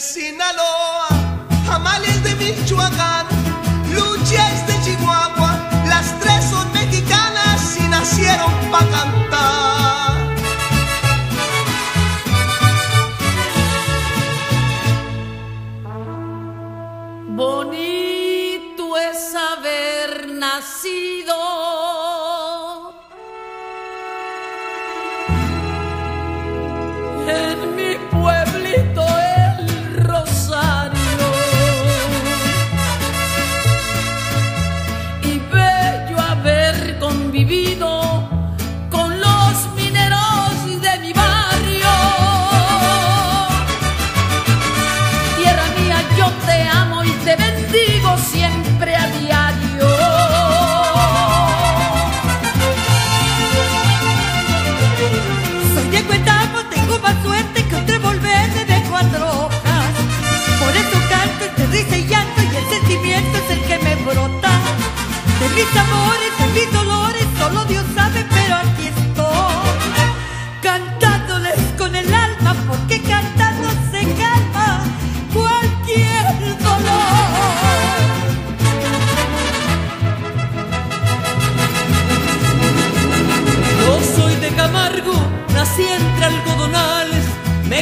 Sinaloa, Amales de Michoacán, Luchas de Chihuahua, las tres son mexicanas y nacieron para cantar. Bonito es haber nacido.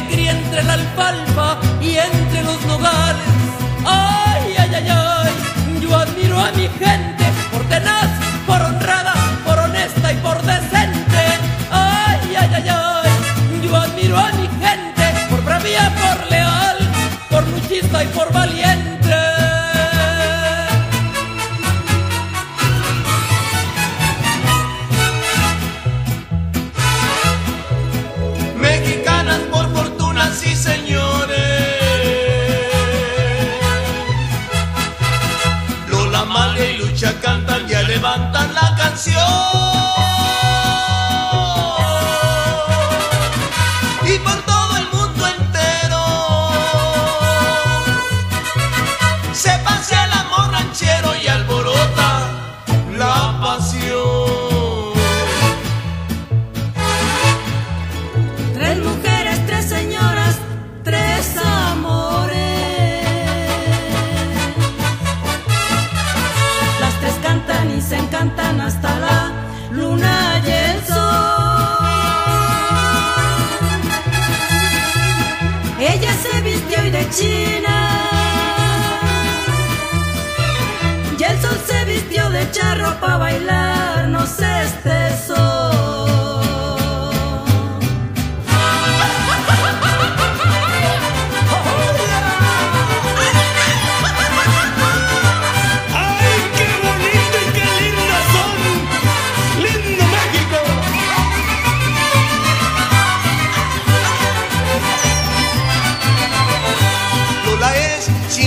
Crié entre la alfalfa y entre los nogales. Ay, ay, ay, ay, yo admiro a mi gente por tenaz, por honrada, por honesta y por decente. Ay, ay, ay, ay, yo admiro a mi gente por bravía, por leal, por luchista y por valiente. Lucha cantan, ya levantan la canción. Y por todo el mundo entero se pasea el amor ranchero y alborota la pasión. China. Y el sol se vistió de charro para bailarnos este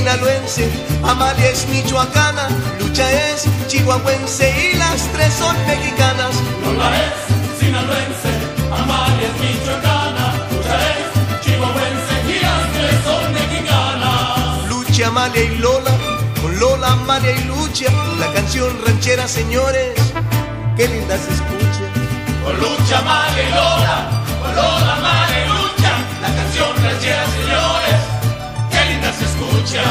sinaloense, Amalia es michoacana, Lucha es chihuahuense y las tres son mexicanas. Lola es sinaloense, Amalia es michoacana, Lucha es chihuahuense y las tres son mexicanas. Lucha, Amalia y Lola, con Lola, Amalia y Lucha, la canción ranchera, señores, qué linda se escucha. Con Lucha, Amalia y Lola, con Lola, Amalia y Lucha, la canción ranchera, señores, se escucha.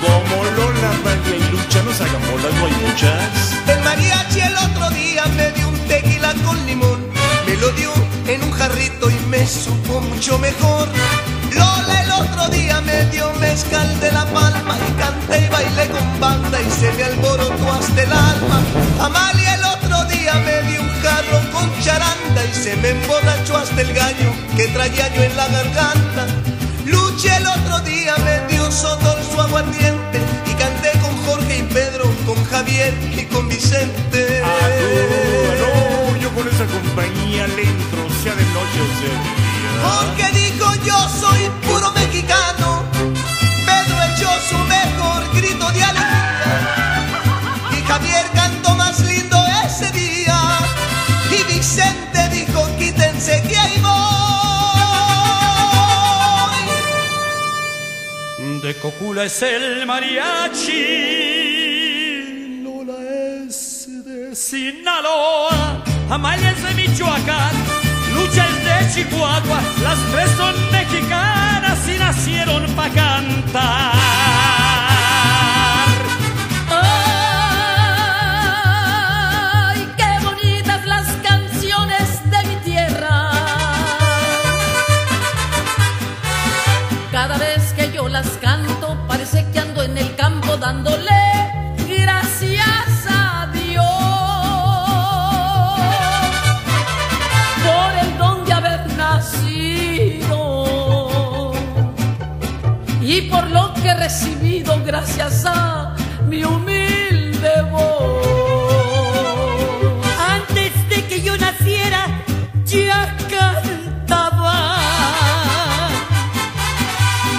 Como Lola, y Lucha nos hagan bolas. El mariachi el otro día me dio un tequila con limón, me lo dio en un jarrito y me supo mucho mejor. Lola el otro día me dio mezcal de la palma y canté y bailé con banda y se me alborotó hasta el alma. Amalia el otro día me dio un jarro con charanda y se me emborrachó hasta el gallo que traía yo en la garganta. Luche el otro día me aguardiente y canté con Jorge y Pedro, con Javier y con Vicente. Ah, no, yo con esa compañía le entro, sea de noche o sea de día. Porque De Cocula es el mariachi, Lola es de Sinaloa, Amalia es de Michoacán, Lucha es de Chihuahua, las tres son mexicanas y nacieron pa' cantar. Gracias a mi humilde voz. Antes de que yo naciera, ya cantaba.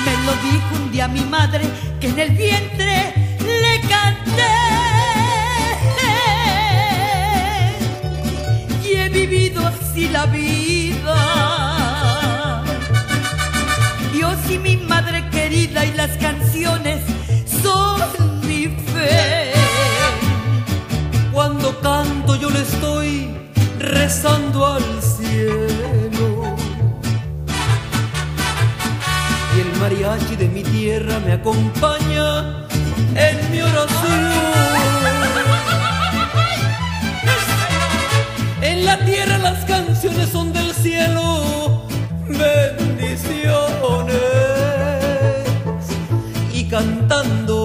Me lo dijo un día mi madre que en el vientre le canté. Y he vivido así la vida. Dios y mi madre querida y las canciones rezando al cielo. Y el mariachi de mi tierra me acompaña en mi oración. En la tierra las canciones son del cielo, bendiciones. Y cantando